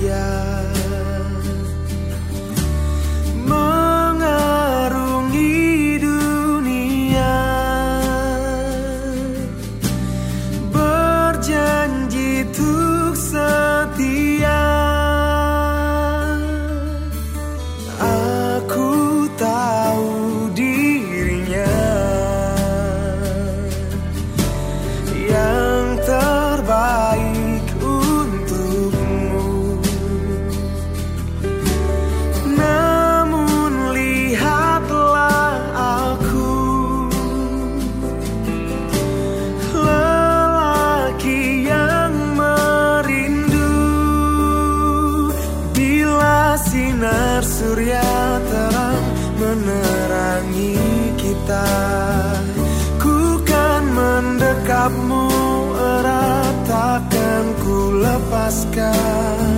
Yeah. cinta Ku kan mendekapmu erat Takkan ku lepaskan.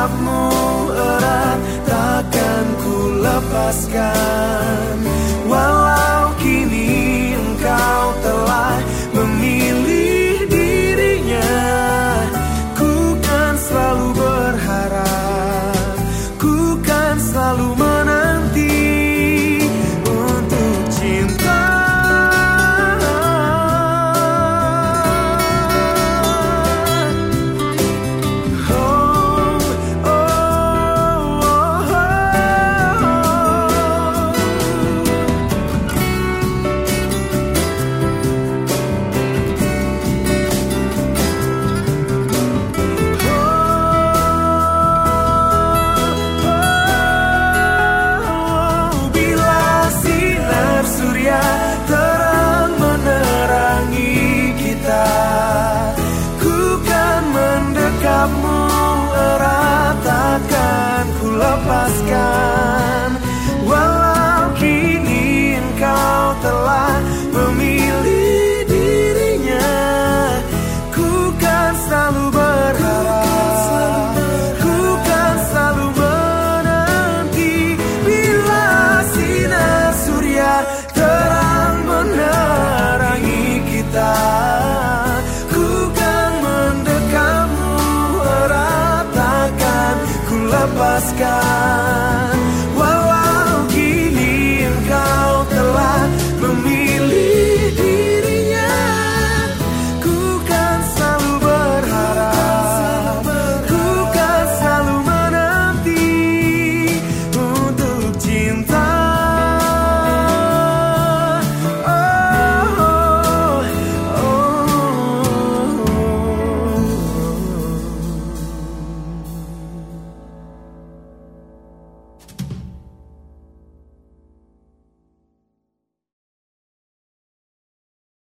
tatapmu erat takkan ku lepaskan. Pascal. lepaskan